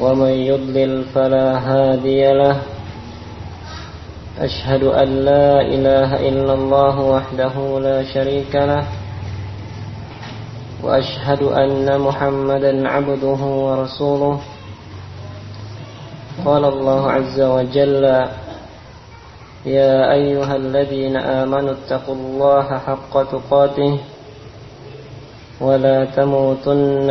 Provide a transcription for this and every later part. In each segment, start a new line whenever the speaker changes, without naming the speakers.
ومن يضلل فلا هادي له. أشهد أن لا إله إلا الله وحده لا شريك له. وأشهد أن محمدا عبده ورسوله. قال الله عز وجل يا أيها الذين آمنوا اتقوا الله حق تقاته ولا تموتن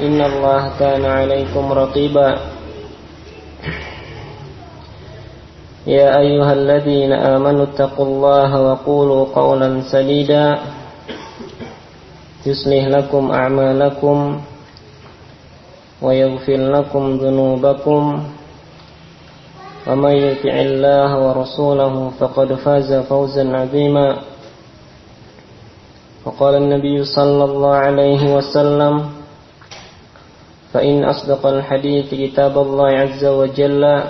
إن الله كان عليكم رقيبا. يا أيها الذين آمنوا اتقوا الله وقولوا قولا سديدا. يصلح لكم أعمالكم ويغفر لكم ذنوبكم. ومن يطع الله ورسوله فقد فاز فوزا عظيما. وقال النبي صلى الله عليه وسلم فإن أصدق الحديث كتاب الله عز وجل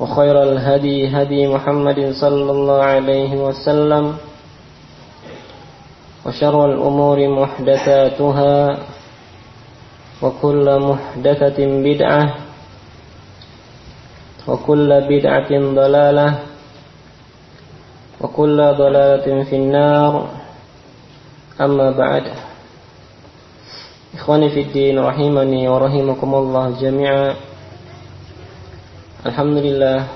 وخير الهدي هدي محمد صلى الله عليه وسلم وشر الأمور محدثاتها وكل محدثة بدعة وكل بدعة ضلالة وكل ضلالة في النار. أما بعد. Ikhwani fi din rahimani wa rahimakumullah jami'a. Alhamdulillah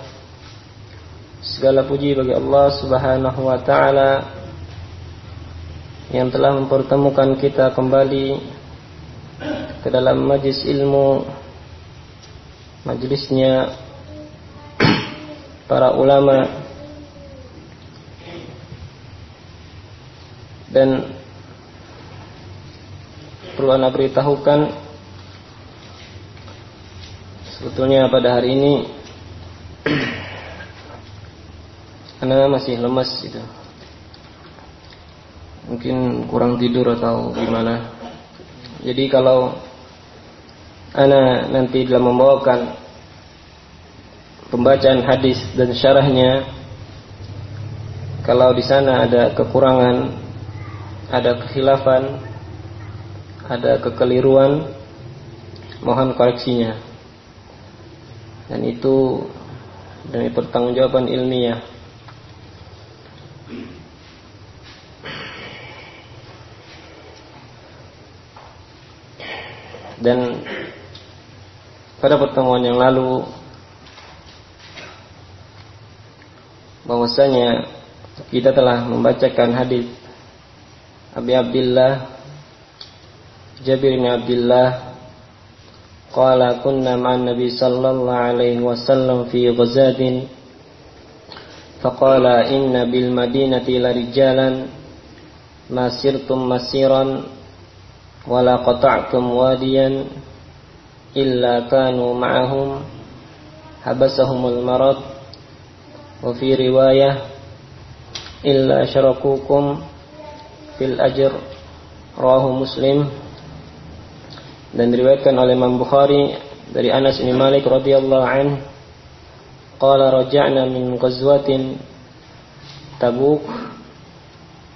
segala puji bagi Allah Subhanahu wa taala yang telah mempertemukan kita kembali ke dalam majlis ilmu majlisnya para ulama dan perlu anda beritahukan sebetulnya pada hari ini anda masih lemas gitu. Mungkin kurang tidur atau gimana. Jadi kalau anda nanti dalam membawakan pembacaan hadis dan syarahnya kalau di sana ada kekurangan ada kekhilafan ada kekeliruan mohon koreksinya. Dan itu demi pertanggungjawaban ilmiah. Dan pada pertemuan yang lalu bahwasanya kita telah membacakan hadis Abi Abdullah Jabir bin Abdullah qala kunna ma'an nabi sallallahu alaihi wasallam fi ghazadin faqala inna bil madinati larijalan ma sirtum masiran wala qata'tum wadiyan illa kanu ma'ahum habasahumul marad wa fi riwayah illa syarakukum fil ajr rawahu muslim dan diriwayatkan oleh Imam Bukhari dari Anas bin Malik radhiyallahu anhu qala raja'na min ghazwatin Tabuk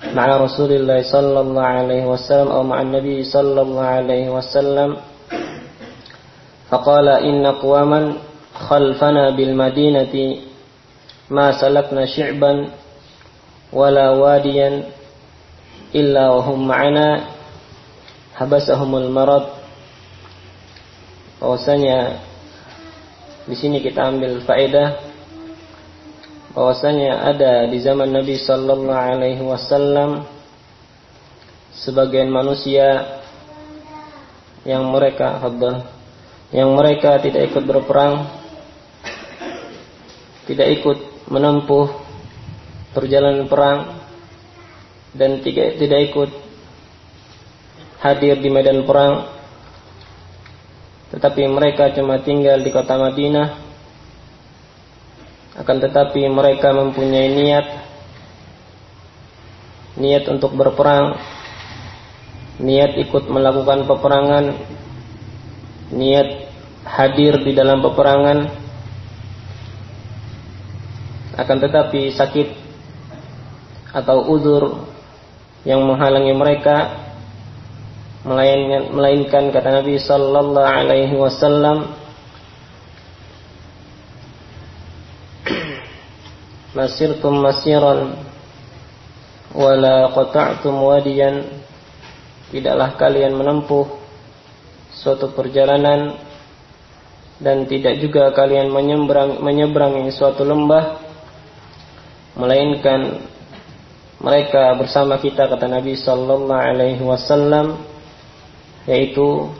مع رسول الله صلى الله عليه وسلم أو مع النبي صلى الله عليه وسلم فقال إن قواما خلفنا بالمدينة ما سلكنا شعبا ولا واديا إلا وهم معنا حبسهم المرض bahwasanya di sini kita ambil faedah bahwasanya ada di zaman Nabi sallallahu alaihi wasallam sebagian manusia yang mereka haddal yang mereka tidak ikut berperang tidak ikut menempuh perjalanan perang dan tidak ikut hadir di medan perang tetapi mereka cuma tinggal di kota Madinah. Akan tetapi mereka mempunyai niat. Niat untuk berperang. Niat ikut melakukan peperangan. Niat hadir di dalam peperangan. Akan tetapi sakit atau uzur yang menghalangi mereka melainkan, kata Nabi sallallahu alaihi wasallam masirtum masiran wala qata'tum wadiyan. Tidaklah kalian menempuh suatu perjalanan dan tidak juga kalian menyeberang, menyeberangi suatu lembah melainkan mereka bersama kita kata Nabi sallallahu alaihi wasallam yaitu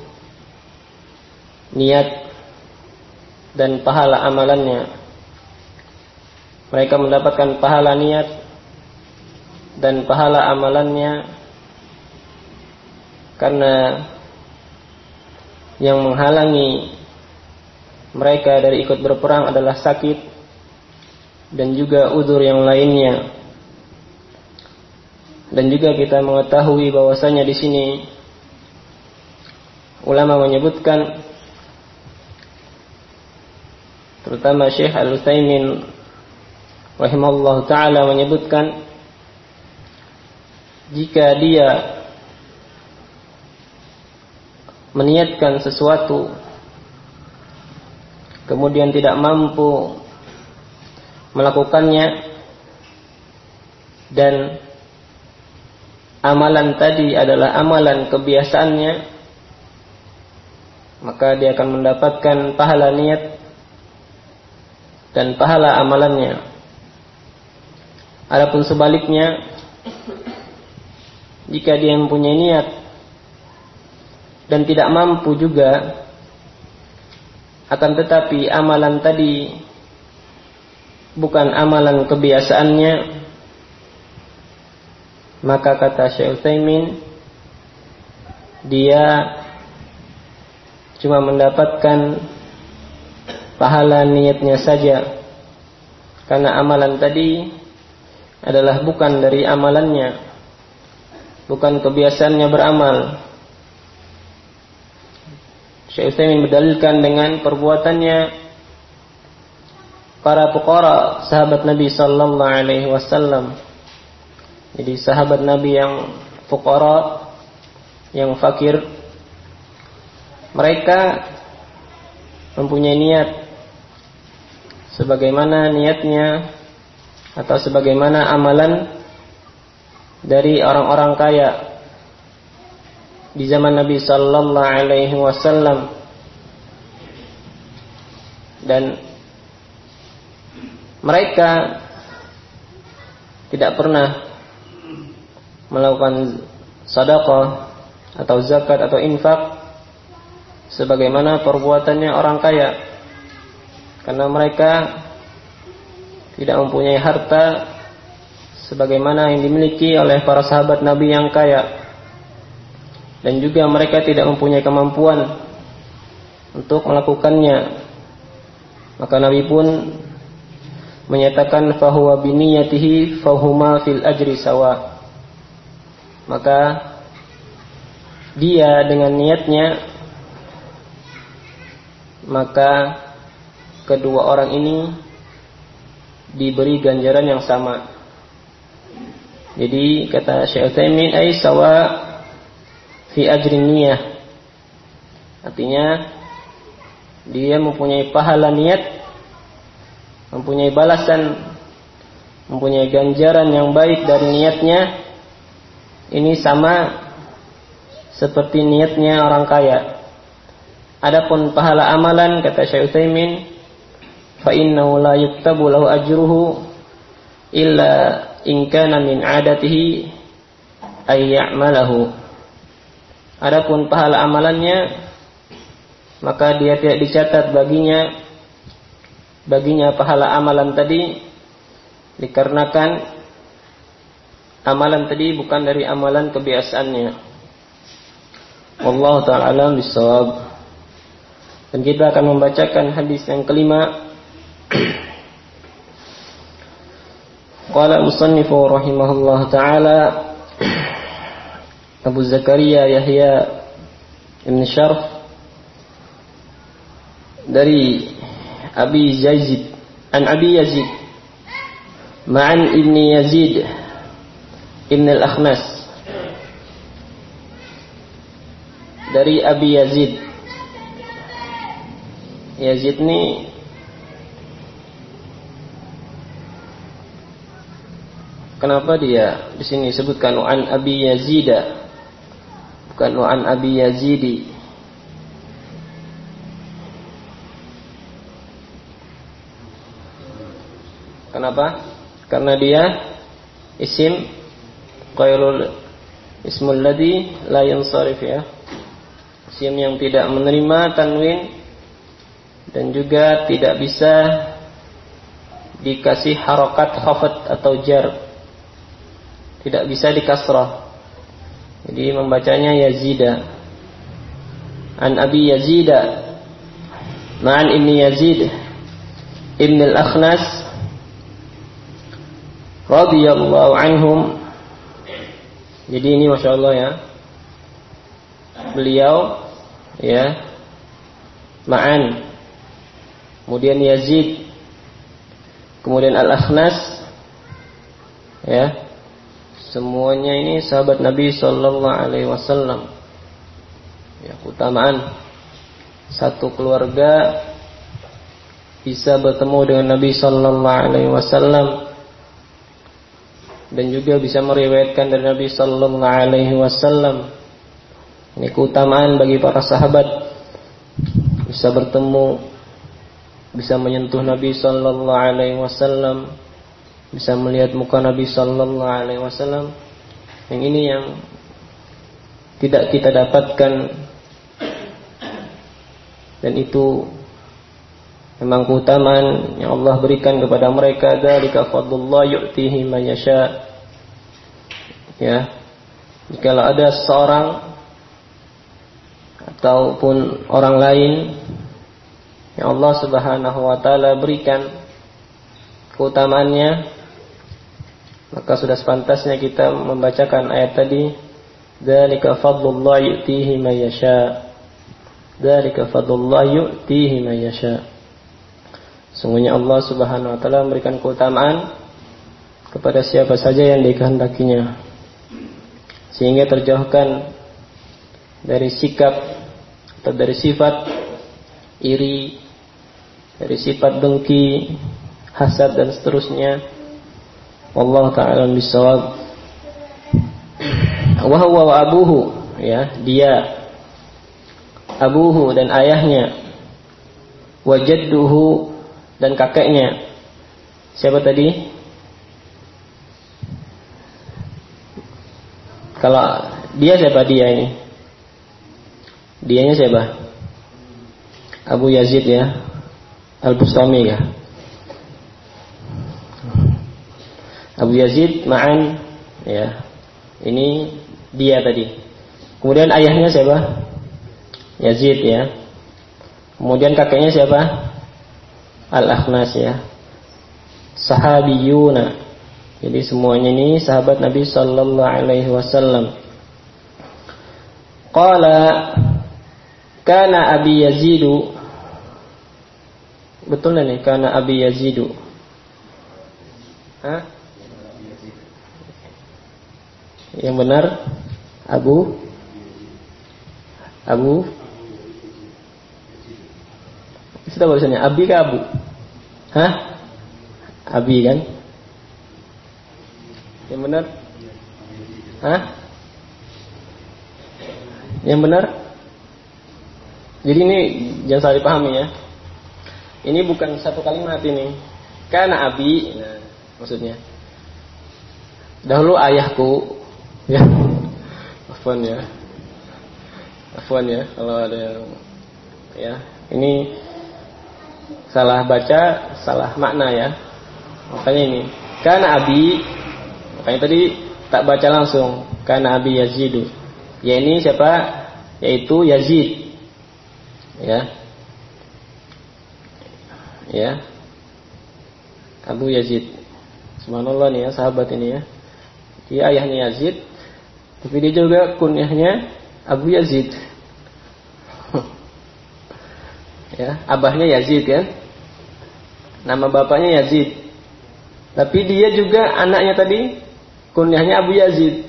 niat dan pahala amalannya mereka mendapatkan pahala niat dan pahala amalannya karena yang menghalangi mereka dari ikut berperang adalah sakit dan juga udur yang lainnya. Dan juga kita mengetahui bahwasanya di sini ulama menyebutkan terutama Syekh Al-Utsaimin rahimahullah taala menyebutkan jika dia meniatkan sesuatu kemudian tidak mampu melakukannya dan amalan tadi adalah amalan kebiasaannya maka dia akan mendapatkan pahala niat dan pahala amalannya. Adapun sebaliknya, jika dia mempunyai niat dan tidak mampu juga, akan tetapi amalan tadi bukan amalan kebiasaannya, maka kata Syekh Utsaimin dia cuma mendapatkan pahala niatnya saja karena amalan tadi adalah bukan dari amalannya, bukan kebiasaannya beramal. Syekh Utsaimin berdalilkan dengan perbuatannya para pekora sahabat Nabi sallallahu alaihi wasallam. Jadi sahabat Nabi yang pekora yang fakir mereka mempunyai niat. Sebagaimana niatnya atau sebagaimana amalan dari orang-orang kaya di zaman Nabi sallallahu alaihi wasallam. Dan mereka tidak pernah melakukan sedekah atau zakat atau infak sebagaimana perbuatannya orang kaya. Karena mereka tidak mempunyai harta sebagaimana yang dimiliki oleh para sahabat Nabi yang kaya. Dan juga mereka tidak mempunyai kemampuan untuk melakukannya. Maka Nabi pun menyatakan fahuwa biniyatihi fahuma fil ajri sawa. Maka dia dengan niatnya maka kedua orang ini diberi ganjaran yang sama. Jadi kata Syekh Utsaimin ai sawa fi ajrin niyah. Artinya dia mempunyai pahala niat, mempunyai balasan, mempunyai ganjaran yang baik dari niatnya. Ini sama seperti niatnya orang kaya. Adapun pahala amalan kata Syekh Utsaimin fa innahu la yuktabu lahu ajruhu illa in kana min adatihi ay ya'malahu. Adapun pahala amalannya maka dia tidak dicatat baginya baginya pahala amalan tadi dikarenakan amalan tadi bukan dari amalan kebiasaannya. Allah taala alam bisawab. Dan kita akan membacakan hadis yang kelima. Qala musannif rahimahullah taala Abu Zakaria Yahya Ibn Syarf dari Abi Yazid an Abi Yazid Ma'an ibni Yazid ibn al-Akhnas dari Abi Yazid Yazid ini Kenapa dia di sini sebutkan an Abi Yazida bukan an Abi Yazidi Kenapa? Karena dia isim qailul ismul ladhi la yansarif ya. Isim yang tidak menerima tanwin dan juga tidak bisa dikasih harokat khafat atau jar. Tidak bisa dikasrah. Jadi membacanya Yazida. An Abi Yazida. Ma'an ini Yazid Ibn al-Akhnas radhiyallahu anhum. Jadi ini masya Allah ya. Beliau ya Ma'an kemudian Yazid. Kemudian Al-Akhnas. Ya. Semuanya ini sahabat Nabi Sallallahu Alaihi Wasallam. Ya keutamaan. Satu keluarga bisa bertemu dengan Nabi Sallallahu Alaihi Wasallam. Dan juga bisa meriwayatkan dari Nabi sallallahu alaihi wasallam. Ini keutamaan bagi para sahabat. Bisa bertemu bisa menyentuh Nabi sallallahu alaihi wasallam, bisa melihat muka Nabi sallallahu alaihi wasallam. Yang ini yang tidak kita dapatkan. Dan itu memang keutamaan yang Allah berikan kepada mereka. Dzalika fadlullah yu'tihi man yasha. Ya. Jikalau ada seorang ataupun orang lain yang Allah Subhanahu wa taala berikan keutamaannya maka sudah sepantasnya kita membacakan ayat tadi dzalika fadlullah yu'tihi man yasha dzalika fadlullah yu'tihi man yasha Sungguhnya Allah Subhanahu wa taala memberikan keutamaan kepada siapa saja yang dikehendakinya. Sehingga terjauhkan dari sikap atau dari sifat iri, dari sifat dengki, hasad dan seterusnya. Allah taala bisawab. Wa huwa wa abuhu, ya, dia abuhu dan ayahnya wajadduhu dan kakeknya. Siapa tadi? Kalau dia siapa dia ini? Dianya siapa? Abu Yazid ya. Al-Bustami ya. Abu Yazid Ma'an ya. Ini dia tadi. Kemudian ayahnya siapa? Yazid ya. Kemudian kakeknya siapa? Al-Akhnas ya. Sahabiyuna. Jadi semuanya ini sahabat Nabi sallallahu alaihi wasallam. Qala kana Abi Yazidu Betul nih kana Abi Yazidu. Hah? Yang benar Abu Abu sudah bahasanya Abi ke Abu? Hah? Abi kan? Yang benar? Hah? Yang benar? Jadi ini jangan salah dipahami ya. Ini bukan satu kalimat ini. Karena abi, nah, maksudnya. Dahulu ayahku, ya, afwan ya, afwan ya, kalau ada yang, ya, ini salah baca, salah makna ya. Makanya ini, karena abi, makanya tadi tak baca langsung, karena abi Yazidu. Ya ini siapa? Yaitu Yazid. Ya, ya. Abu Yazid. Subhanallah nih ya sahabat ini ya. Dia ayahnya Yazid tapi dia juga kunyahnya Abu Yazid. Ya abahnya Yazid kan nama bapaknya Yazid. Tapi dia juga anaknya tadi kunyahnya Abu Yazid.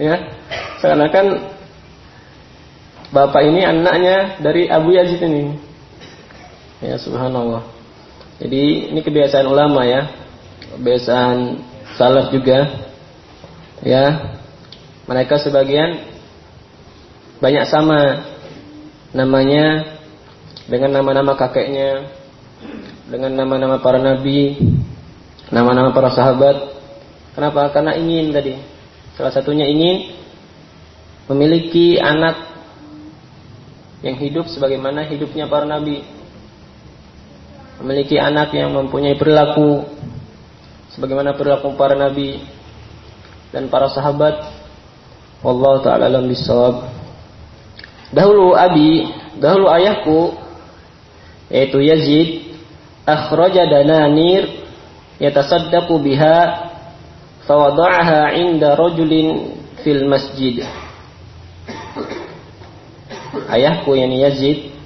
Ya. Seakan-akan bapak ini anaknya dari Abu Yazid ini Ya subhanallah. Jadi ini kebiasaan ulama ya. Kebiasaan salaf juga. Ya. Mereka sebagian banyak sama namanya dengan nama-nama kakeknya, dengan nama-nama para nabi, nama-nama para sahabat. Kenapa? Karena ingin tadi. Salah satunya ingin memiliki anak yang hidup sebagaimana hidupnya para nabi memiliki anak yang mempunyai perilaku sebagaimana perilaku para nabi dan para sahabat. Allah taala alam bisawab. Dahulu abi, dahulu ayahku yaitu Yazid akhraja dananir yatasaddaqu biha fawada'aha 'inda rajulin fil masjid. Ayahku yang Yazid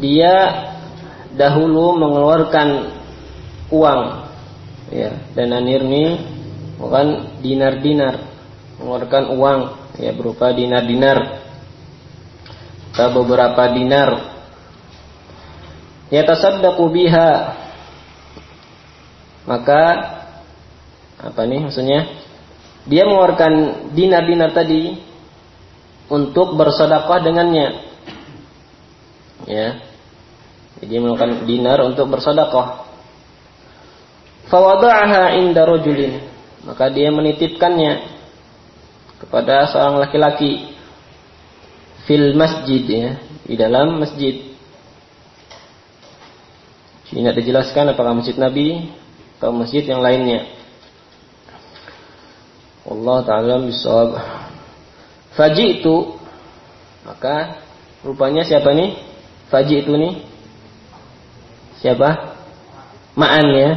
dia dahulu mengeluarkan uang ya dan ini bukan dinar-dinar mengeluarkan uang ya berupa dinar-dinar atau beberapa dinar. Ya tasaddaqu biha. Maka apa nih maksudnya? Dia mengeluarkan dinar-dinar tadi untuk bersedekah dengannya. Ya jadi melakukan dinar untuk bersedekah. Fawada'aha inda rajulin. Maka dia menitipkannya kepada seorang laki-laki fil masjid ya, di dalam masjid. Ini tidak dijelaskan apakah masjid Nabi atau masjid yang lainnya. Allah taala bisawab. Faji itu maka rupanya siapa nih? Faji itu nih siapa? Ma'an ya.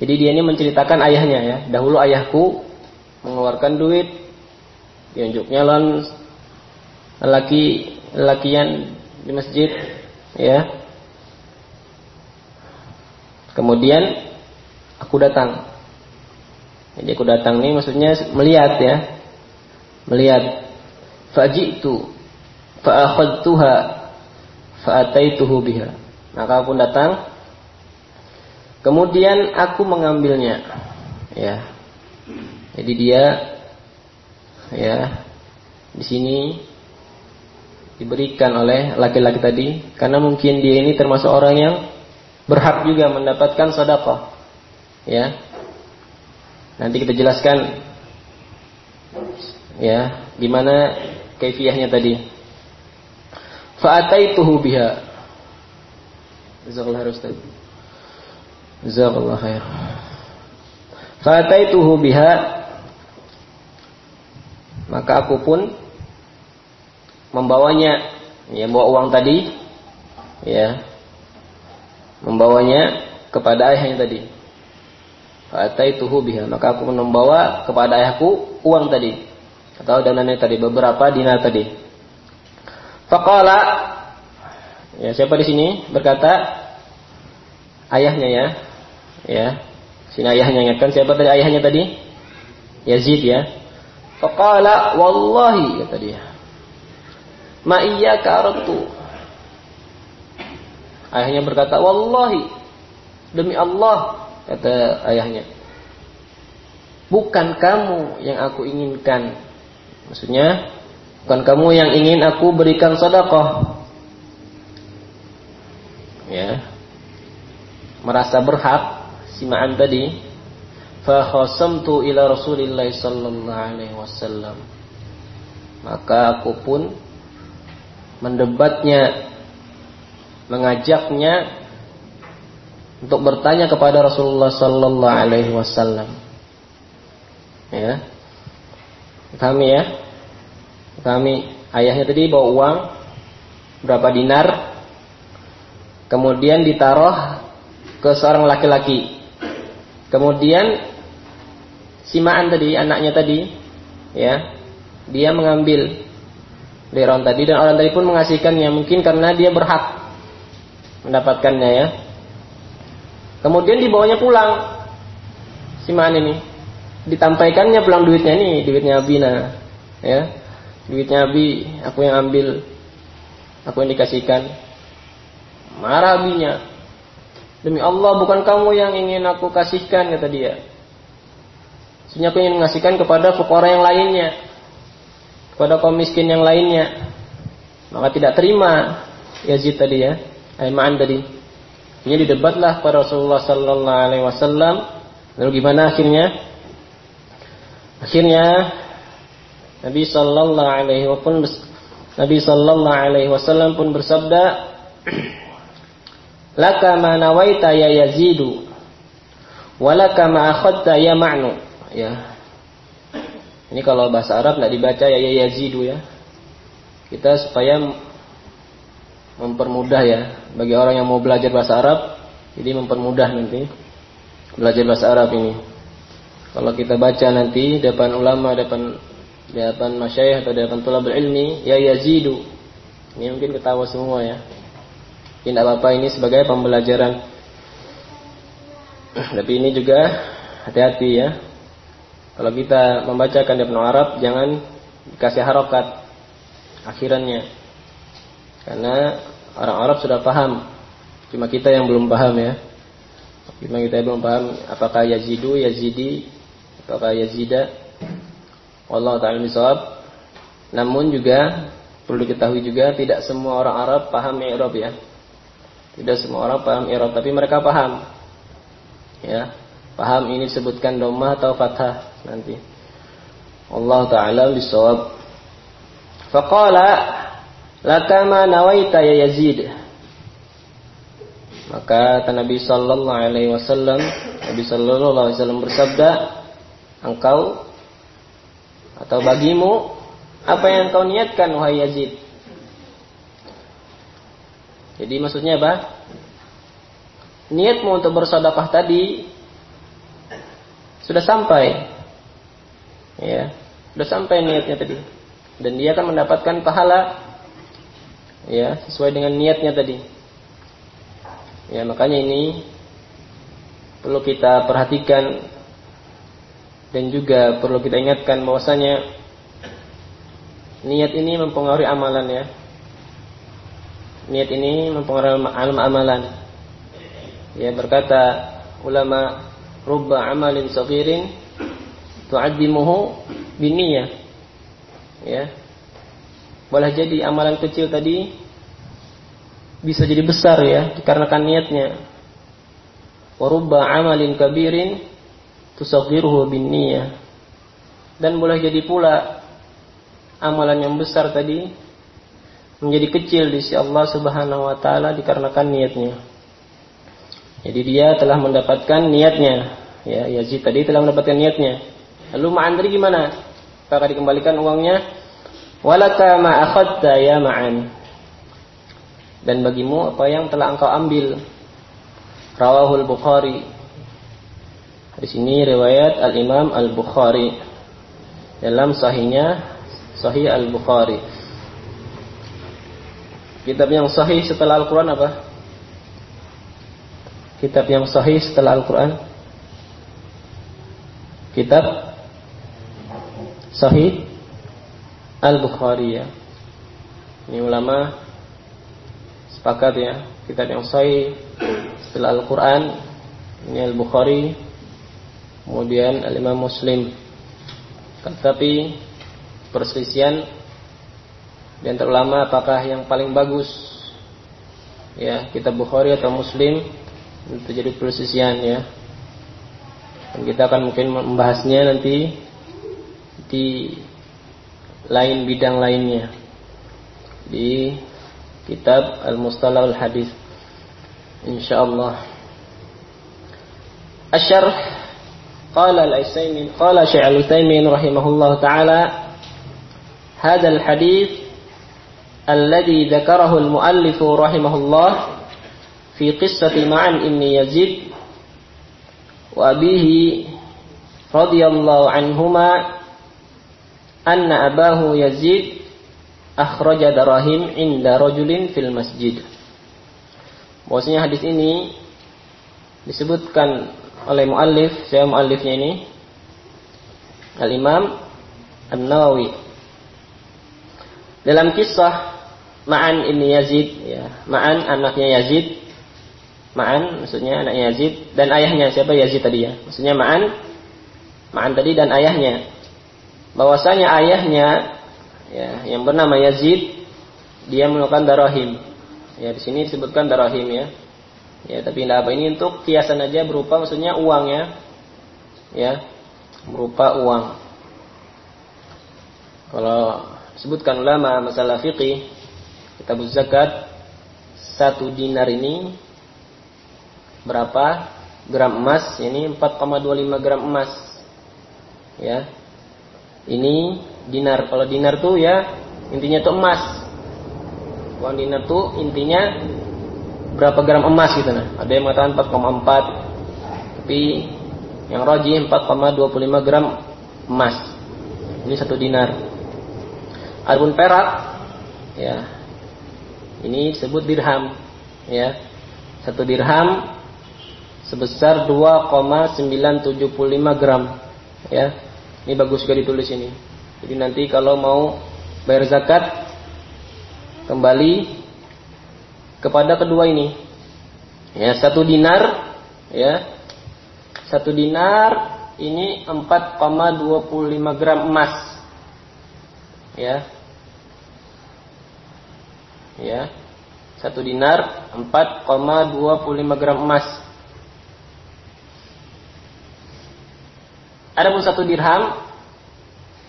Jadi dia ini menceritakan ayahnya ya. Dahulu ayahku mengeluarkan duit, diunjuknya lawan lelaki lelakian di masjid ya. Kemudian aku datang. Jadi aku datang nih maksudnya melihat ya. Melihat fajitu fa akhadtuha fa ataituhu biha. Maka aku datang. Kemudian aku mengambilnya. Ya. Jadi dia ya di sini diberikan oleh laki-laki tadi karena mungkin dia ini termasuk orang yang berhak juga mendapatkan sedekah. Ya. Nanti kita jelaskan ya gimana kaifiahnya tadi. Fa'ataituhu biha Jazakallah khair Ustaz. Jazakallah khair. Fataituhu biha. Maka aku pun membawanya. Ya bawa uang tadi. Ya. Membawanya kepada ayahnya tadi. Fataituhu biha. Maka aku pun membawa kepada ayahku uang tadi. Atau dananya tadi. Beberapa dinar tadi. Faqala Ya, siapa di sini berkata ayahnya ya. Ya. Sini ayahnya ingatkan siapa tadi ayahnya tadi? Yazid ya. Faqala wallahi kata dia. Ma iyyaka. Ayahnya berkata, "Wallahi demi Allah," kata ayahnya. Bukan kamu yang aku inginkan. Maksudnya Bukan kamu yang ingin aku berikan sedekah. Ya. Merasa berhak si Ma'an tadi. Fa khasamtu ila Rasulillah sallallahu alaihi wasallam. Maka aku pun mendebatnya mengajaknya untuk bertanya kepada Rasulullah sallallahu alaihi wasallam. Ya. Kami ya. Kami ayahnya tadi bawa uang berapa dinar kemudian ditaruh ke seorang laki-laki. Kemudian simaan tadi anaknya tadi ya dia mengambil dari tadi dan orang tadi pun mengasihkannya mungkin karena dia berhak mendapatkannya ya. Kemudian dibawanya pulang si man ini. Ditampaikannya pulang duitnya nih, duitnya Abina. Ya. Duitnya Abi, aku yang ambil. Aku yang dikasihkan. Marah Abinya. Demi Allah bukan kamu yang ingin aku kasihkan kata dia. Sebenarnya aku ingin mengasihkan kepada fukara yang lainnya. Kepada kaum miskin yang lainnya. Maka tidak terima Yazid tadi ya. Aiman tadi. Ini didebatlah pada Rasulullah wasallam. Lalu gimana akhirnya? Akhirnya Nabi sallallahu alaihi wasallam pun bersabda, "Laka ma nawaita ya Yazidu, walaka ma akhadta ya Ma'nu." Ya. Ini kalau bahasa Arab tidak dibaca ya ya Yazidu ya. Kita supaya mempermudah ya bagi orang yang mau belajar bahasa Arab jadi mempermudah nanti belajar bahasa Arab ini kalau kita baca nanti depan ulama depan depan masyayikh atau depan tulab ilmi ya yazidu ini mungkin ketawa semua ya tidak apa-apa ini sebagai pembelajaran tapi ini juga hati-hati ya kalau kita membacakan depan Arab jangan dikasih harokat akhirannya karena orang Arab sudah paham. Cuma kita yang belum paham ya. Cuma kita yang belum paham apakah Yazidu, Yazidi, apakah Yazida. Allah taala misal. Namun juga perlu diketahui juga tidak semua orang Arab paham i'rab ya. Tidak semua orang paham i'rab, tapi mereka paham. Ya, paham ini disebutkan domah atau fathah nanti. Allah taala bisawab. Faqala Lakama nawaita ya Yazid. Maka kata Nabi sallallahu alaihi wasallam, Nabi sallallahu alaihi wasallam bersabda, engkau atau bagimu apa yang kau niatkan wahai Yazid? Jadi maksudnya apa? Niatmu untuk bersedekah tadi sudah sampai. Ya, sudah sampai niatnya tadi. Dan dia akan mendapatkan pahala ya sesuai dengan niatnya tadi ya makanya ini perlu kita perhatikan dan juga perlu kita ingatkan bahwasanya niat ini mempengaruhi amalan ya niat ini mempengaruhi amalan ya berkata ulama rubba amalin saghirin tu'addimuhu biniyah ya boleh jadi amalan kecil tadi bisa jadi besar ya dikarenakan niatnya. Warubba amalin kabirin tusaghiruhu niyah. Dan boleh jadi pula amalan yang besar tadi menjadi kecil di sisi Allah Subhanahu wa taala dikarenakan niatnya. Jadi dia telah mendapatkan niatnya. Ya, Yazid tadi telah mendapatkan niatnya. Lalu Ma'andri gimana? Apakah dikembalikan uangnya Walaka ma akhadta ya ma'an. Dan bagimu apa yang telah engkau ambil. Rawahul Bukhari. Di sini riwayat Al-Imam Al-Bukhari dalam sahihnya Sahih Al-Bukhari. Kitab yang sahih setelah Al-Quran apa? Kitab yang sahih setelah Al-Quran? Kitab sahih Al-Bukhari ya. Ini ulama sepakat ya, kitab yang sahih setelah Al-Qur'an ini Al-Bukhari kemudian Al-Imam Muslim. Tetapi perselisihan dan terulama apakah yang paling bagus? Ya kitab Bukhari atau Muslim itu jadi perselisihan ya. Dan kita akan mungkin membahasnya nanti di lain bidang lainnya. Di kitab Al-Mustalah Al-Hadis insyaallah. Asyarh qala al-Utsaimin qala Syekh Al-Utsaimin rahimahullah taala hadha al-hadis الذي ذكره المؤلف رحمه الله في قصة معن ابن يزيد وأبيه رضي الله عنهما أن أباه يزيد أخرج دراهم عند رجل في المسجد Bahwasanya hadis ini disebutkan oleh muallif, saya muallifnya ini Al-Imam An-Nawawi. Dalam kisah Ma'an ini Yazid ya. Ma'an anaknya Yazid. Ma'an maksudnya anaknya Yazid dan ayahnya siapa Yazid tadi ya. Maksudnya Ma'an Ma'an tadi dan ayahnya. Bahwasanya ayahnya ya yang bernama Yazid dia melakukan darahim. Ya di sini disebutkan darahim ya. Ya tapi tidak apa ini untuk kiasan aja berupa maksudnya uang ya. Ya. Berupa uang. Kalau sebutkan ulama masalah fikih Kitab zakat satu dinar ini berapa gram emas? Ini 4,25 gram emas. Ya. Ini dinar. Kalau dinar tuh ya intinya tuh emas. Uang dinar tuh intinya berapa gram emas gitu nah. Ada yang mengatakan 4,4 tapi yang roji 4,25 gram emas. Ini satu dinar. Adapun perak ya ini disebut dirham, ya. Satu dirham sebesar 2,975 gram, ya. Ini bagus juga ditulis ini. Jadi nanti kalau mau bayar zakat kembali kepada kedua ini. Ya, satu dinar, ya. Satu dinar ini 4,25 gram emas. Ya, ya satu dinar 4,25 gram emas Adapun satu dirham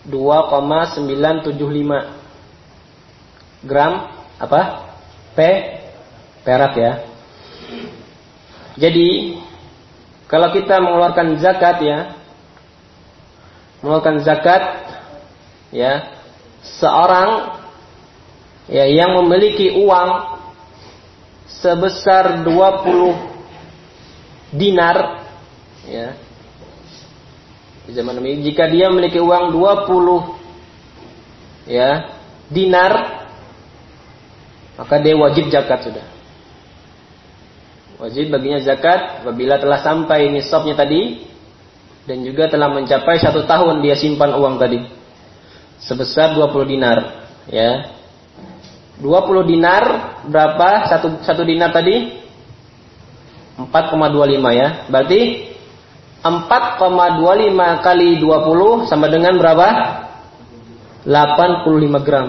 2,975 gram apa? P perak ya. Jadi kalau kita mengeluarkan zakat ya, mengeluarkan zakat ya, seorang ya yang memiliki uang sebesar 20 dinar ya. Di zaman ini jika dia memiliki uang 20 ya dinar maka dia wajib zakat sudah. Wajib baginya zakat apabila telah sampai nisabnya tadi dan juga telah mencapai satu tahun dia simpan uang tadi sebesar 20 dinar ya 20 dinar berapa? Satu, satu dinar tadi? 4,25 ya. Berarti 4,25 kali 20 sama dengan berapa? 85 gram.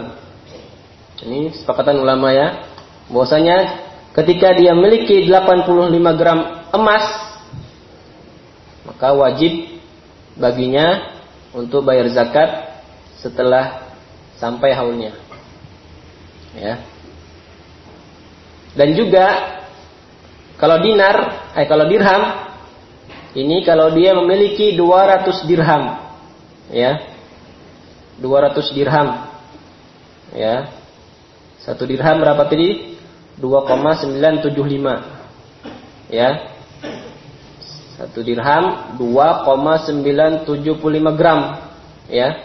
Ini sepakatan ulama ya. Bahwasanya ketika dia memiliki 85 gram emas maka wajib baginya untuk bayar zakat setelah sampai haulnya ya. Dan juga kalau dinar, eh kalau dirham, ini kalau dia memiliki 200 dirham, ya. 200 dirham. Ya. Satu dirham berapa tadi? 2,975. Ya. Satu dirham 2,975 gram. Ya.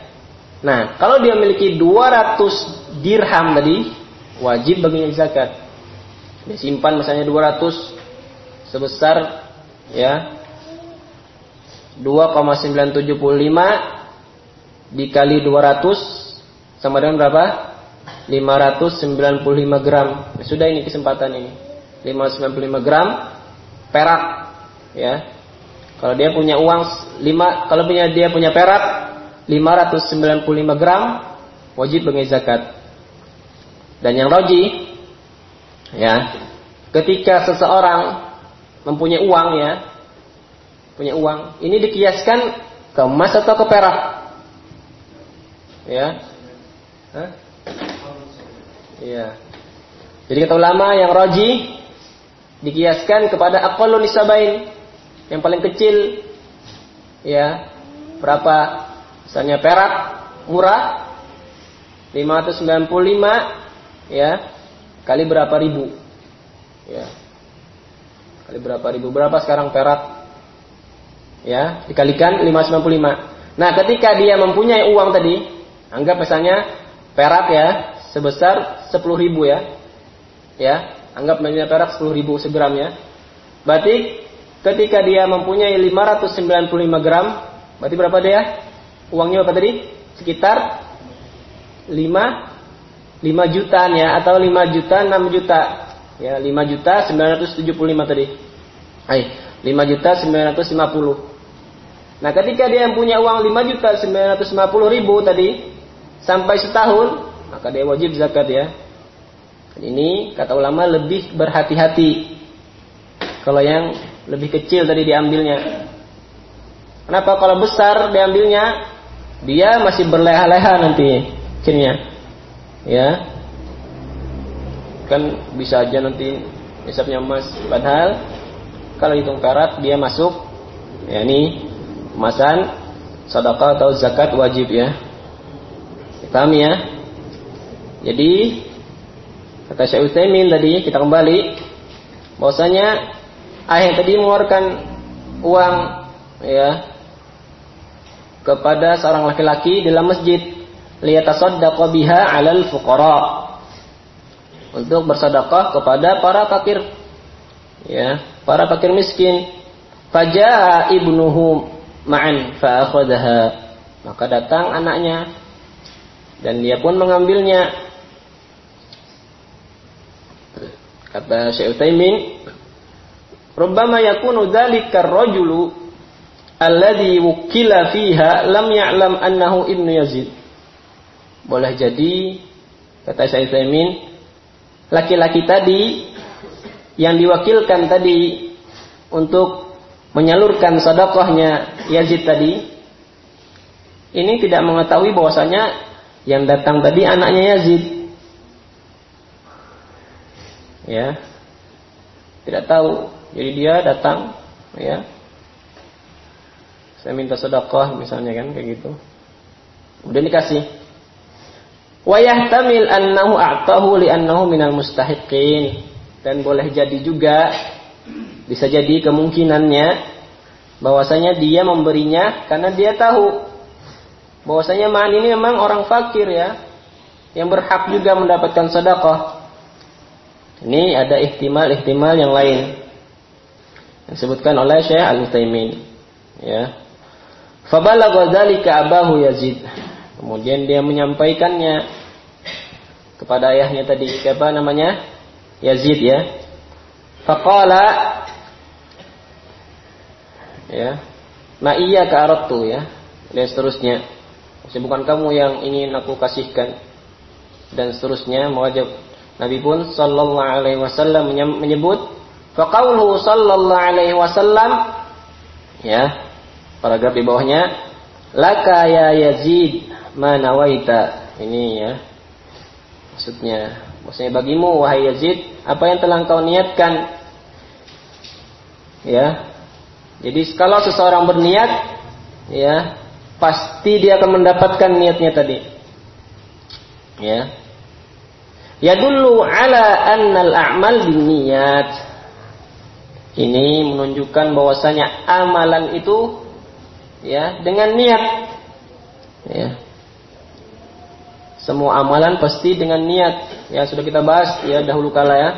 Nah, kalau dia memiliki 200 dirham tadi, wajib baginya zakat. Dia simpan misalnya 200 sebesar ya 2,975 dikali 200 sama dengan berapa? 595 gram. Nah, sudah ini kesempatan ini. 595 gram perak ya. Kalau dia punya uang 5 kalau punya dia punya perak 595 gram wajib bagi zakat. Dan yang roji, ya, ketika seseorang mempunyai uang ya, punya uang, ini dikiaskan ke emas atau ke perak? Ya, Hah? Iya. Jadi kata ulama yang roji dikiaskan kepada aqallu nisabain yang paling kecil ya berapa misalnya perak murah 595 ya. Kali berapa ribu? Ya. Kali berapa ribu? Berapa sekarang perak? Ya. Dikalikan 595 nah ketika dia mempunyai uang tadi anggap misalnya perak ya sebesar 10 ribu ya. Ya. Anggap misalnya perak 10 ribu segram ya. Berarti ketika dia mempunyai 595 gram berarti berapa dia? Uangnya apa tadi? Sekitar 5 5 jutaan ya atau 5 juta 6 juta. Ya 5 juta 975 tadi. Hai 5 juta 950 nah ketika dia punya uang 5 juta 950 ribu tadi sampai setahun maka dia wajib zakat ya. Dan ini kata ulama lebih berhati-hati. Kalau yang lebih kecil tadi diambilnya. Kenapa? Kalau besar diambilnya dia masih berleha-leha nanti akhirnya ya. Kan bisa aja nanti hisapnya emas padahal kalau hitung karat dia masuk. Ya ini emasan sedekah atau zakat wajib ya. Paham ya? Jadi kata Syekh Utsaimin tadi kita kembali. Bahwasanya ayah tadi mengeluarkan uang ya kepada seorang laki-laki dalam masjid liyatasaddaqa biha 'alal fuqara. Untuk bersedekah kepada para fakir. Ya para fakir miskin. Faja'a ibnuhu ma'an fa maka datang anaknya. Dan dia pun mengambilnya. Kata Syekh Utsaimin rubbama yakunu dzalika ar-rajulu alladhi wukila fiha lam ya'lam annahu ibnu Yazid boleh jadi kata saya Zaimin laki-laki tadi yang diwakilkan tadi untuk menyalurkan sedekahnya Yazid tadi ini tidak mengetahui bahwasanya yang datang tadi anaknya Yazid. Ya. Tidak tahu. Jadi dia datang ya. Saya minta sedekah misalnya kan kayak gitu. Udah dikasih Wa yahtamil annahu a'tahu li'annahu minal mustahiqin. Dan boleh jadi juga bisa jadi kemungkinannya bahwasanya dia memberinya karena dia tahu bahwasanya man ini memang orang fakir ya yang berhak juga mendapatkan sedekah. Ini ada ihtimal-ihtimal yang lain yang disebutkan oleh Syekh Al-Utsaimin ya. Fabalagha abahu Yazid. Kemudian dia menyampaikannya kepada ayahnya tadi. Siapa namanya? Yazid ya. Faqala ya. Ma iya tuh ya. Dan seterusnya. Bukan kamu yang ingin aku kasihkan. Dan seterusnya mewajib. Nabi pun sallallahu alaihi wasallam menyebut faqauluhu sallallahu alaihi wasallam ya paragraf di bawahnya laka ya Yazid manawaita ini ya. Maksudnya maksudnya bagimu wahai Yazid apa yang telah engkau niatkan? Ya. Jadi kalau seseorang berniat ya pasti dia akan mendapatkan niatnya tadi. Ya. Ya dulu ala annal a'mal niat ini menunjukkan bahwasanya amalan itu ya dengan niat. Ya semua amalan pasti dengan niat. Ya sudah kita bahas ya dahulu kala ya.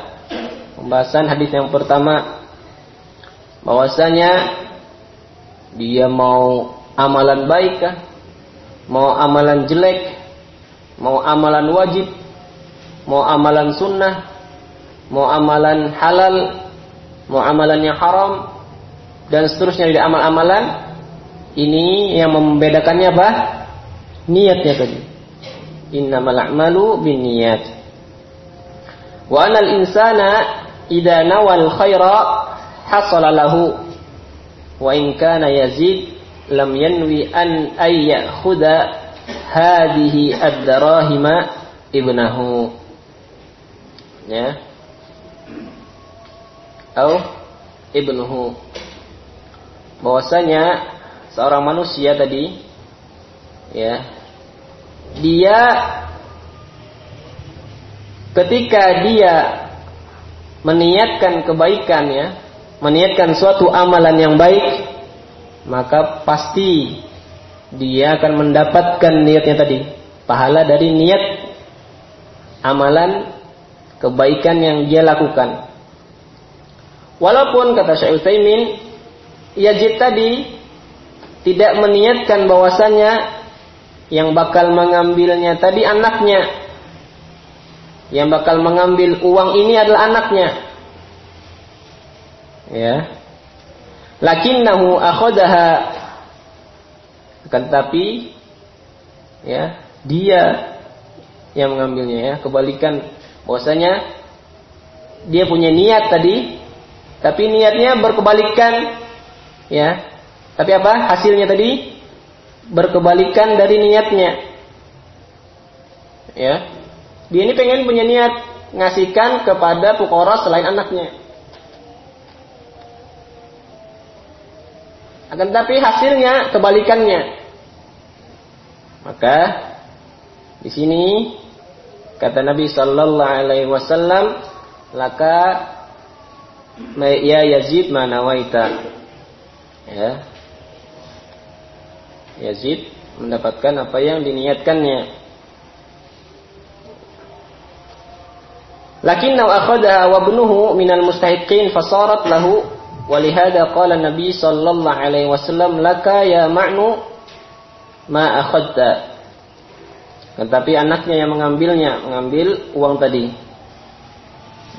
Pembahasan hadis yang pertama bahwasanya dia mau amalan baik kah? Mau amalan jelek? Mau amalan wajib? Mau amalan sunnah? Mau amalan halal? Mau amalan yang haram? Dan seterusnya dari amal-amalan ini yang membedakannya apa? Niatnya tadi. Innamal a'malu binniyat. Wa anal insana idza nawal khaira hasala lahu. Wa in kana yazid lam yanwi an ay ya'khudha hadhihi ad-darahima ibnahu. Ya. Atau ibnuhu. Bahwasanya seorang manusia tadi ya dia ketika dia meniatkan kebaikan ya meniatkan suatu amalan yang baik maka pasti dia akan mendapatkan niatnya tadi pahala dari niat amalan kebaikan yang dia lakukan. Walaupun kata Syekh Utsaimin Yazid tadi tidak meniatkan bahwasanya yang bakal mengambilnya tadi anaknya. Yang bakal mengambil uang ini adalah anaknya. Ya. Lakinnahu akhadaha akan tetapi ya, dia yang mengambilnya ya. Kebalikan bahwasanya dia punya niat tadi tapi niatnya berkebalikan ya tapi apa? Hasilnya tadi berkebalikan dari niatnya. Ya. Dia ini pengen punya niat ngasihkan kepada pukora selain anaknya. Akan tapi hasilnya kebalikannya. Maka di sini kata Nabi Sallallahu Alaihi Wasallam, laka ya Yazid manawaita. Ya, Yazid mendapatkan apa yang diniatkannya. Lakinnahu akhadaha wa ibnuhu minal mustahiqin fasarat lahu walihada qala Nabi sallallahu alaihi wasallam laka ya ma'nu ma akhadta. Tetapi anaknya yang mengambilnya, mengambil uang tadi.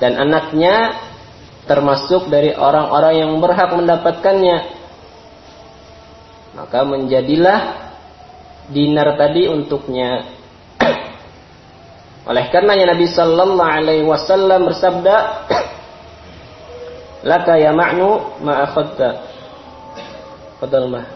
Dan anaknya termasuk dari orang-orang yang berhak mendapatkannya maka menjadilah dinar tadi untuknya. Oleh karenanya Nabi sallallahu alaihi wasallam bersabda, "Laka ya ma'nu ma akhadta." Fadal mah.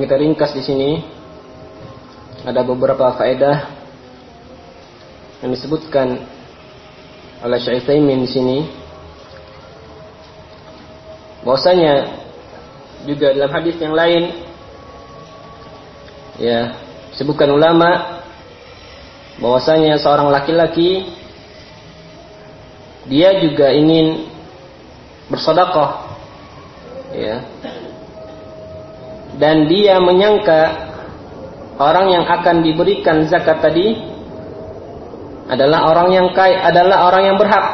Kita ringkas di sini. Ada beberapa faedah yang disebutkan oleh Syekh Taimin di sini. Bahwasanya juga dalam hadis yang lain ya sebutkan ulama bahwasanya seorang laki-laki dia juga ingin bersedekah ya dan dia menyangka orang yang akan diberikan zakat tadi adalah orang yang kaya adalah orang yang berhak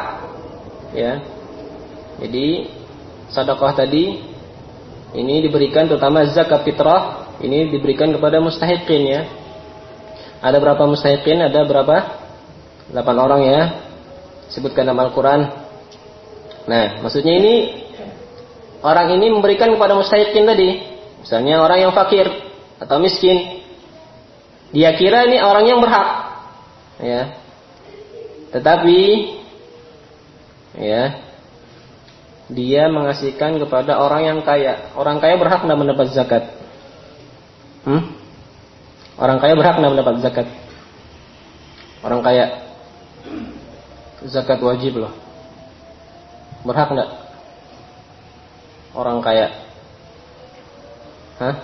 ya jadi sedekah tadi ini diberikan terutama zakat fitrah ini diberikan kepada mustahiqin ya ada berapa mustahiqin? Ada berapa? 8 orang ya. Sebutkan dalam Al-Quran. Nah, maksudnya ini orang ini memberikan kepada mustahiqin tadi. Misalnya orang yang fakir atau miskin. Dia kira ini orang yang berhak. Ya. Tetapi ya dia mengasihkan kepada orang yang kaya. Orang kaya berhak tidak mendapat zakat. Hmm? Orang kaya berhak tidak mendapat zakat. Orang kaya zakat wajib loh. Berhak enggak? Orang kaya. Hah?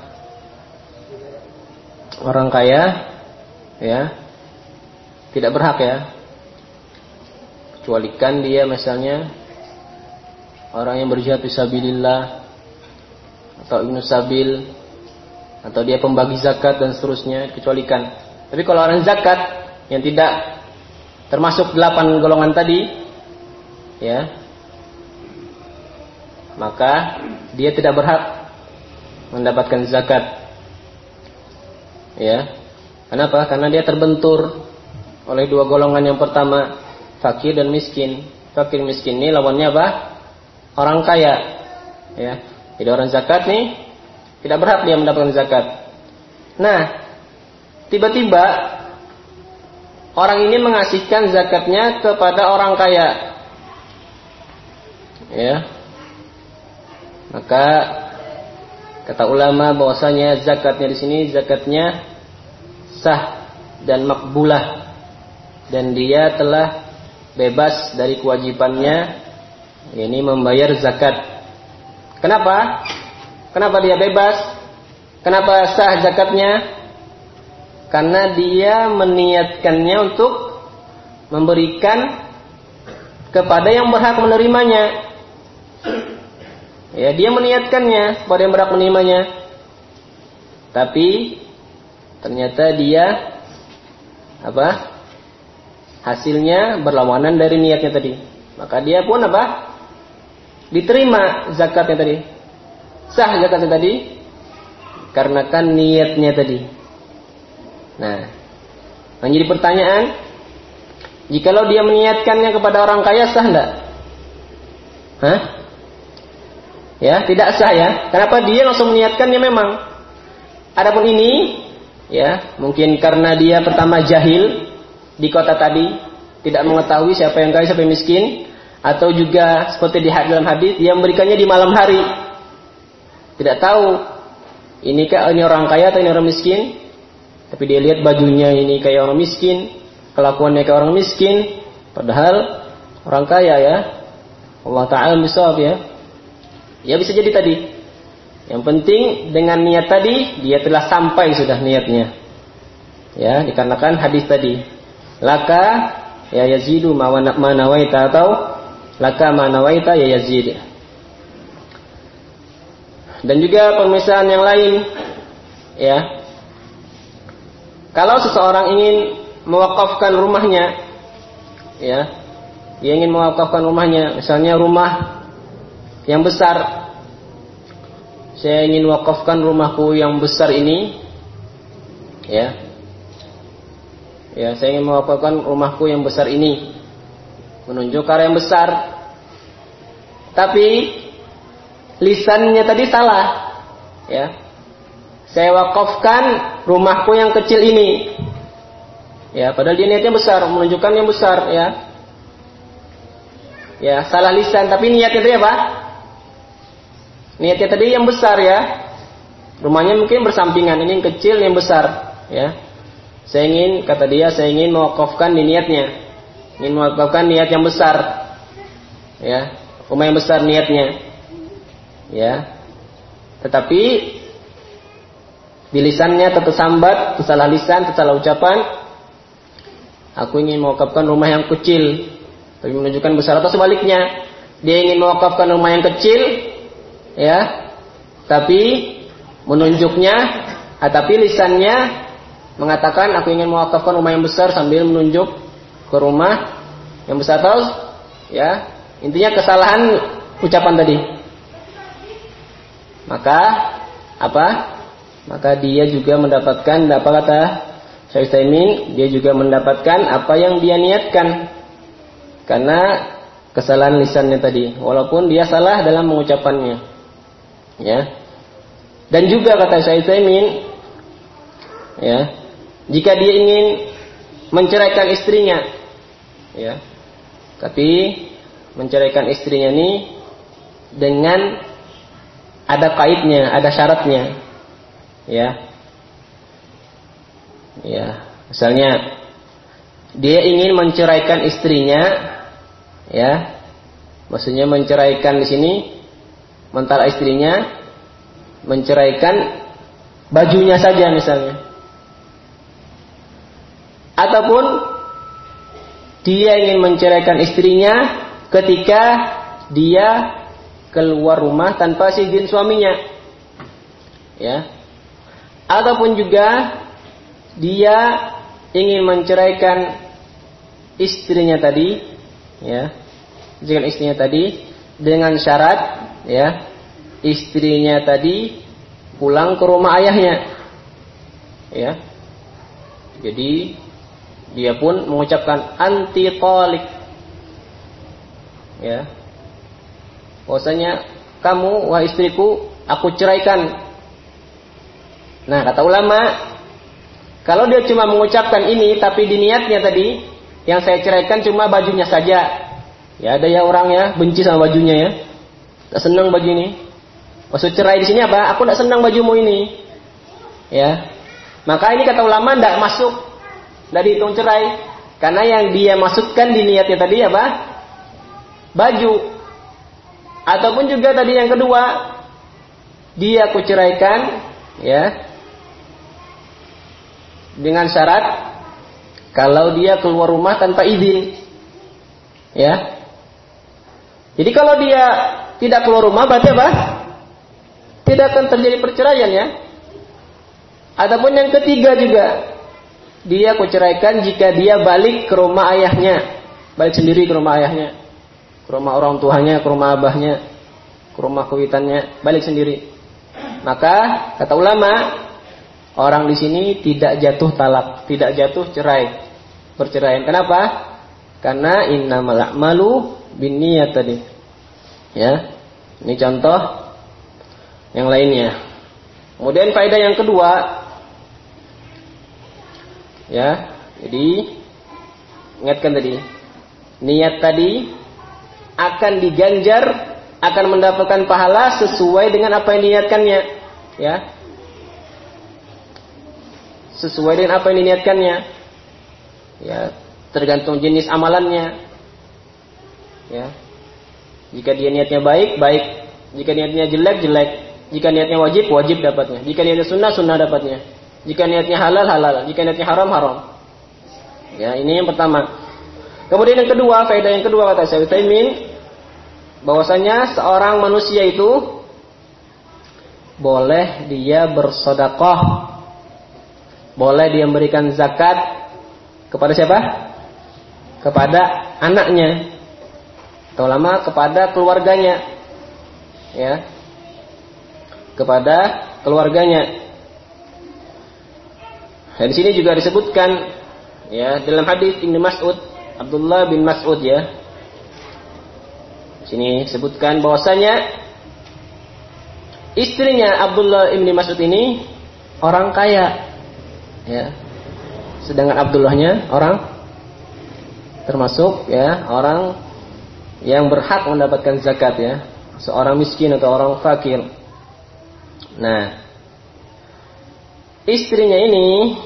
Orang kaya ya tidak berhak ya. Kecualikan dia misalnya orang yang berjihad fisabilillah atau ibnu sabil atau dia pembagi zakat dan seterusnya kecualikan. Tapi kalau orang zakat yang tidak termasuk delapan golongan tadi, ya, maka dia tidak berhak mendapatkan zakat. Ya, kenapa? Karena dia terbentur oleh dua golongan yang pertama, fakir dan miskin. Fakir miskin ini lawannya apa? Orang kaya. Ya, jadi orang zakat nih tidak berhak dia mendapatkan zakat. Nah, tiba-tiba orang ini mengasihkan zakatnya kepada orang kaya. Ya. Maka kata ulama bahwasanya zakatnya di sini zakatnya sah dan makbulah dan dia telah bebas dari kewajibannya ini membayar zakat. Kenapa? Kenapa dia bebas? Kenapa sah zakatnya? Karena dia meniatkannya untuk memberikan kepada yang berhak menerimanya. Ya, dia meniatkannya kepada yang berhak menerimanya. Tapi ternyata dia apa? Hasilnya berlawanan dari niatnya tadi. Maka dia pun apa? Diterima zakatnya tadi. Sah zakatnya tadi karena kan niatnya tadi. Nah, menjadi pertanyaan, jikalau dia meniatkannya kepada orang kaya sah enggak? Hah? Ya, tidak sah ya. Kenapa dia langsung meniatkannya memang? Adapun ini, ya, mungkin karena dia pertama jahil di kota tadi, tidak mengetahui siapa yang kaya, siapa yang miskin, atau juga seperti di dalam hadis, dia memberikannya di malam hari, tidak tahu ini kayak ini orang kaya atau ini orang miskin. Tapi dia lihat bajunya ini kayak orang miskin, kelakuannya kayak orang miskin, padahal orang kaya ya. Allah Ta'ala misal ya. Ya bisa jadi tadi. Yang penting dengan niat tadi dia telah sampai sudah niatnya. Ya, dikarenakan hadis tadi. Laka ya yazidu ma nawaita atau laka ma nawaita ya yazid. Dan juga pemisahan yang lain ya. Kalau seseorang ingin mewakafkan rumahnya ya, dia ingin mewakafkan rumahnya, misalnya rumah yang besar. Saya ingin wakafkan rumahku yang besar ini ya. Ya, saya ingin mewakafkan rumahku yang besar ini menunjuk karya yang besar. Tapi lisannya tadi salah. Ya. Saya wakafkan rumahku yang kecil ini. Ya, padahal dia niatnya besar, menunjukkan yang besar, ya. Ya, salah lisan, tapi niatnya tadi apa? Niatnya tadi yang besar ya. Rumahnya mungkin bersampingan, ini yang kecil, yang besar, ya. Saya ingin kata dia saya ingin mewakafkan di niatnya. Ingin mewakafkan niat yang besar. Ya, rumah yang besar niatnya. Ya. Tetapi bilisannya tetap sambat, tersalah lisan, tersalah ucapan. Aku ingin mewakafkan rumah yang kecil, tapi menunjukkan besar atau sebaliknya. Dia ingin mewakafkan rumah yang kecil, ya, tapi menunjuknya, tapi lisannya mengatakan aku ingin mewakafkan rumah yang besar sambil menunjuk ke rumah yang besar. Terus ya intinya kesalahan ucapan tadi. Maka apa? Maka dia juga mendapatkan apa kata Syekh Taimin dia juga mendapatkan apa yang dia niatkan. Karena kesalahan lisannya tadi. Walaupun dia salah dalam mengucapannya ya. Dan juga kata Syekh Taimin ya jika dia ingin menceraikan istrinya, ya, tapi menceraikan istrinya ini dengan ada kaitnya, ada syaratnya, ya, ya, misalnya dia ingin menceraikan istrinya, ya, maksudnya menceraikan di sini, mentara istrinya, menceraikan bajunya saja misalnya ataupun dia ingin menceraikan istrinya ketika dia keluar rumah tanpa izin suaminya. Ya. Ataupun juga dia ingin menceraikan istrinya tadi, ya. Dengan istrinya tadi dengan syarat ya, istrinya tadi pulang ke rumah ayahnya. Ya. Jadi dia pun mengucapkan anti tolik. Ya. Bahwasanya kamu wahai istriku aku ceraikan. Nah, kata ulama, kalau dia cuma mengucapkan ini tapi di niatnya tadi yang saya ceraikan cuma bajunya saja. Ya, ada ya orang ya benci sama bajunya ya. Tak senang baju ini. Maksud cerai di sini apa? Aku tidak senang bajumu ini. Ya. Maka ini kata ulama tidak masuk dari hitung cerai. Karena yang dia masukkan di niatnya tadi apa? Baju. Ataupun juga tadi yang kedua, dia aku ceraikan, ya, dengan syarat kalau dia keluar rumah tanpa izin, ya. Jadi kalau dia tidak keluar rumah berarti apa? Tidak akan terjadi perceraian ya. Ataupun yang ketiga juga, dia kuceraikan jika dia balik ke rumah ayahnya. Balik sendiri ke rumah ayahnya. Ke rumah orang tuanya, ke rumah abahnya, ke rumah kuitannya, balik sendiri. Maka kata ulama, orang di sini tidak jatuh talak, tidak jatuh cerai. Perceraian. Kenapa? Karena innamal malu binniyat tadi. Ya. Ini contoh yang lainnya. Kemudian faedah yang kedua, Ya, jadi ingatkan tadi, niat tadi akan diganjar, akan mendapatkan pahala sesuai dengan apa yang diniatkannya. Ya, sesuai dengan apa yang diniatkannya. Ya, tergantung jenis amalannya. Ya, jika dia niatnya baik, baik. Jika niatnya jelek, jelek. Jika niatnya wajib, wajib dapatnya. Jika niatnya sunnah, sunnah dapatnya. Jika niatnya halal, halal. Jika niatnya haram, haram. Ya, ini yang pertama. Kemudian yang kedua, faedah yang kedua kata saya Taimin, bahwasanya seorang manusia itu boleh dia bersodakoh, boleh dia memberikan zakat kepada siapa? Kepada anaknya, atau lama kepada keluarganya, ya, kepada keluarganya. Dan di sini juga disebutkan ya dalam hadis Ibnu Mas'ud Abdullah bin Mas'ud ya. Di sini disebutkan bahwasanya istrinya Abdullah bin Mas'ud ini orang kaya. Ya. Sedangkan Abdullahnya orang termasuk ya orang yang berhak mendapatkan zakat ya. Seorang miskin atau orang fakir. Nah, istrinya ini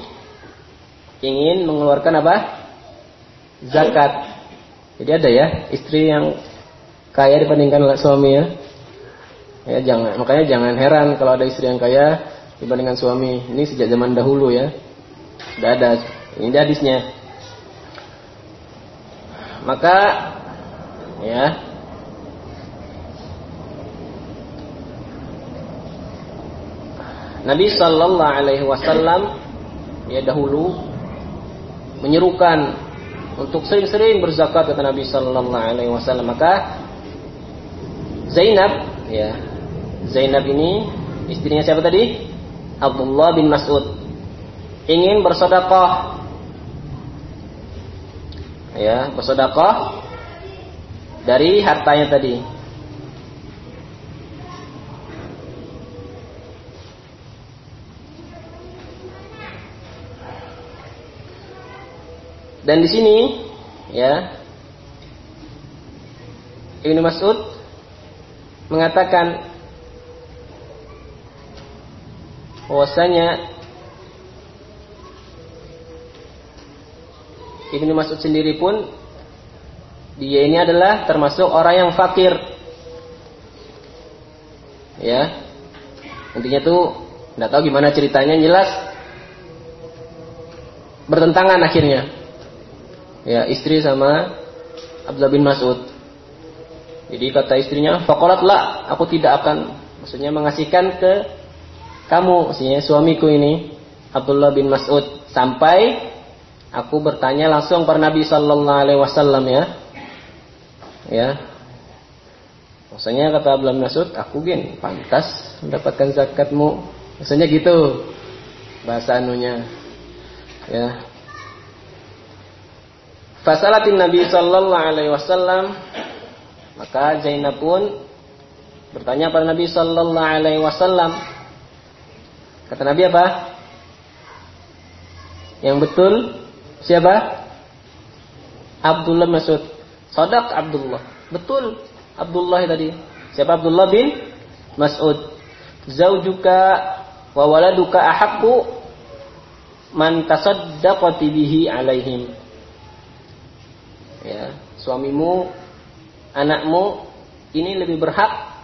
ingin mengeluarkan apa? Zakat. Jadi ada ya istri yang kaya dibandingkan suami ya. Ya jangan makanya jangan heran kalau ada istri yang kaya dibandingkan suami. Ini sejak zaman dahulu ya. Sudah ada. Ini hadisnya. Maka ya. Nabi Shallallahu Alaihi Wasallam ya dahulu menyerukan untuk sering-sering berzakat kata Nabi Shallallahu Alaihi Wasallam. Maka Zainab ya Zainab ini istrinya siapa tadi? Abdullah bin Mas'ud. Ingin bersedekah. Ya bersedekah dari hartanya tadi. Dan di sini ya Ibnu Mas'ud mengatakan bahwasanya Ibnu Mas'ud sendiri pun dia ini adalah termasuk orang yang fakir. Ya. Intinya tuh nggak tahu gimana ceritanya jelas bertentangan akhirnya ya istri sama Abdullah bin Mas'ud. Jadi kata istrinya, "Faqalat la, aku tidak akan maksudnya mengasihkan ke kamu, maksudnya suamiku ini Abdullah bin Mas'ud sampai aku bertanya langsung kepada Nabi sallallahu alaihi wasallam ya. Ya. Maksudnya kata Abdullah Mas'ud, aku gin pantas mendapatkan zakatmu. Maksudnya gitu. Bahasa anunya. Ya. Fasalatin Nabi Sallallahu Alaihi Wasallam maka Zainab pun bertanya pada Nabi Sallallahu Alaihi Wasallam kata Nabi apa? Yang betul siapa? Abdullah Masud. Sadak Abdullah. Betul Abdullah tadi. Siapa Abdullah bin Mas'ud? Zaujuka wa waladuka ahabbu man tasaddaqati bihi alaihim ya suamimu anakmu ini lebih berhak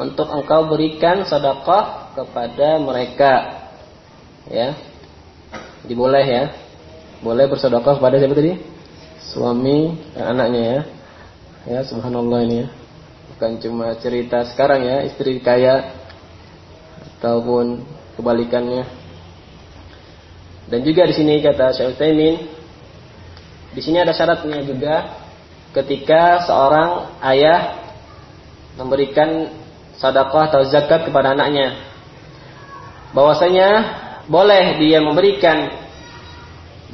untuk engkau berikan sedekah kepada mereka ya diboleh ya boleh bersedekah kepada siapa tadi suami dan anaknya ya. Ya subhanallah ini ya. Bukan cuma cerita sekarang ya istri kaya ataupun kebalikannya. Dan juga di sini kata Syekh Utsaimin di sini ada syaratnya juga ketika seorang ayah memberikan sedekah atau zakat kepada anaknya. Bahwasanya boleh dia memberikan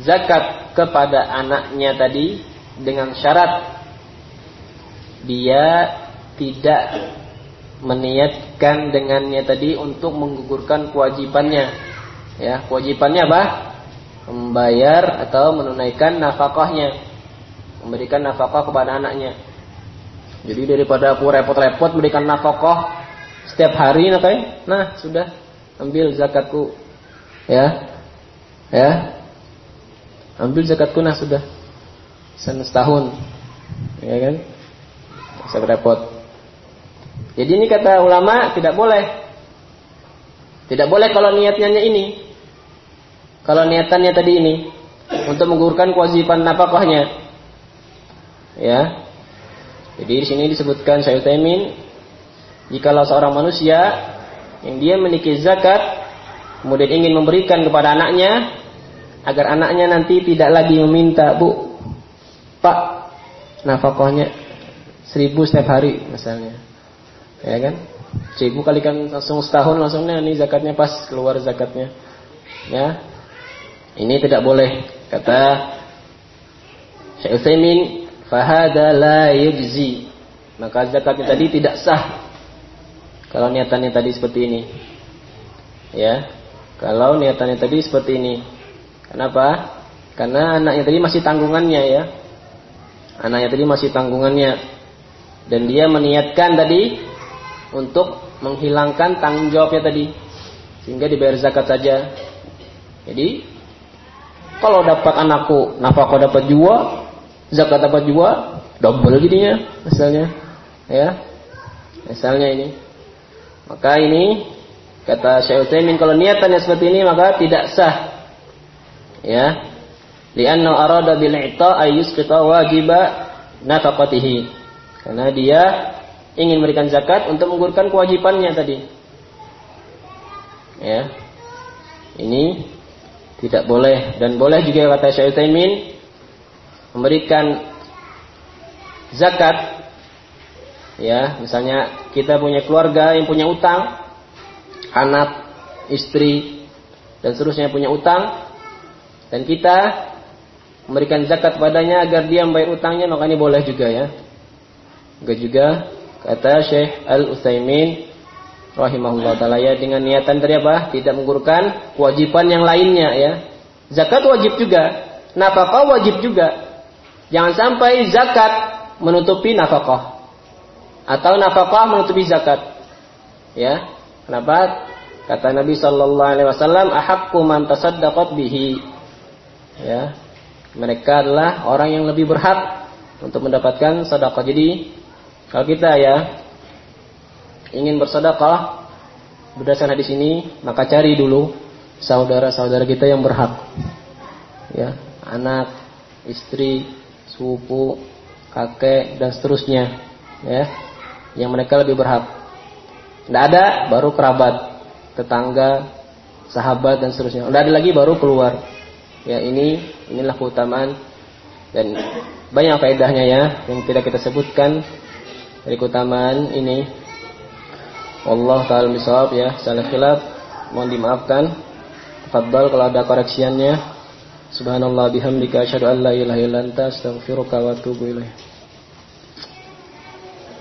zakat kepada anaknya tadi dengan syarat dia tidak meniatkan dengannya tadi untuk menggugurkan kewajibannya. Ya, kewajibannya apa? membayar atau menunaikan nafkahnya, memberikan nafkah kepada anaknya. Jadi daripada aku repot-repot memberikan nafkah setiap hari nah, nah sudah ambil zakatku, ya, ya, ambil zakatku nah sudah setahun, ya kan, saya repot. Jadi ini kata ulama tidak boleh, tidak boleh kalau niatnya ini kalau niatannya tadi ini untuk menggugurkan kewajiban nafkahnya. Ya. Jadi di sini disebutkan saya Taimin jikalau seorang manusia yang dia memiliki zakat kemudian ingin memberikan kepada anaknya agar anaknya nanti tidak lagi meminta, "Bu, Pak, nafkahnya seribu setiap hari misalnya." Ya kan? Seribu kali kan langsung setahun langsungnya ini zakatnya pas keluar zakatnya. Ya, ini tidak boleh kata Syekh Utsaimin fahada la. Maka zakatnya tadi tidak sah. Kalau niatannya tadi seperti ini. Ya. Kalau niatannya tadi seperti ini. Kenapa? Karena anaknya tadi masih tanggungannya ya. Anaknya tadi masih tanggungannya. Dan dia meniatkan tadi untuk menghilangkan tanggung jawabnya tadi. Sehingga dibayar zakat saja. Jadi Kalau dapat anakku nafkah dapat juga, zakat dapat juga, double jadinya misalnya. Ya. Misalnya ini. Maka ini kata Syekh Utsaimin kalau niatannya seperti ini maka tidak sah. Ya. Lianna arada bil i'ta ayyusqita wajiba nafaqatihi. Karena dia ingin memberikan zakat untuk menggugurkan kewajibannya tadi. Ya. Ini tidak boleh dan boleh juga kata Syekh Utsaimin memberikan zakat ya misalnya kita punya keluarga yang punya utang anak istri dan seterusnya punya utang dan kita memberikan zakat padanya agar dia membayar utangnya maka ini boleh juga ya juga juga kata Syekh Al Utsaimin rahimahullah taala ya dengan niatan dari apa? Tidak menggurkan kewajiban yang lainnya ya. Zakat wajib juga, nafkah wajib juga. Jangan sampai zakat menutupi nafkah atau nafkah menutupi zakat. Ya. Kenapa? Kata Nabi sallallahu alaihi wasallam, "Ahaqqu man tasaddaqat bihi." Ya. Mereka adalah orang yang lebih berhak untuk mendapatkan sedekah. Jadi, kalau kita ya ingin bersedekah berdasarkan hadis ini, maka cari dulu saudara-saudara kita yang berhak. Ya, anak, istri, sepupu, kakek dan seterusnya, ya. Yang mereka lebih berhak. Tidak ada baru kerabat, tetangga, sahabat dan seterusnya. Tidak ada lagi baru keluar. Ya, ini inilah keutamaan dan banyak faedahnya ya yang tidak kita sebutkan dari keutamaan ini Allah taala misawab ya, salah khilaf mohon dimaafkan. Tafadhal kalau ada koreksiannya. Subhanallah bihamdika asyhadu an la ilaha illa anta astaghfiruka wa atubu ilaik.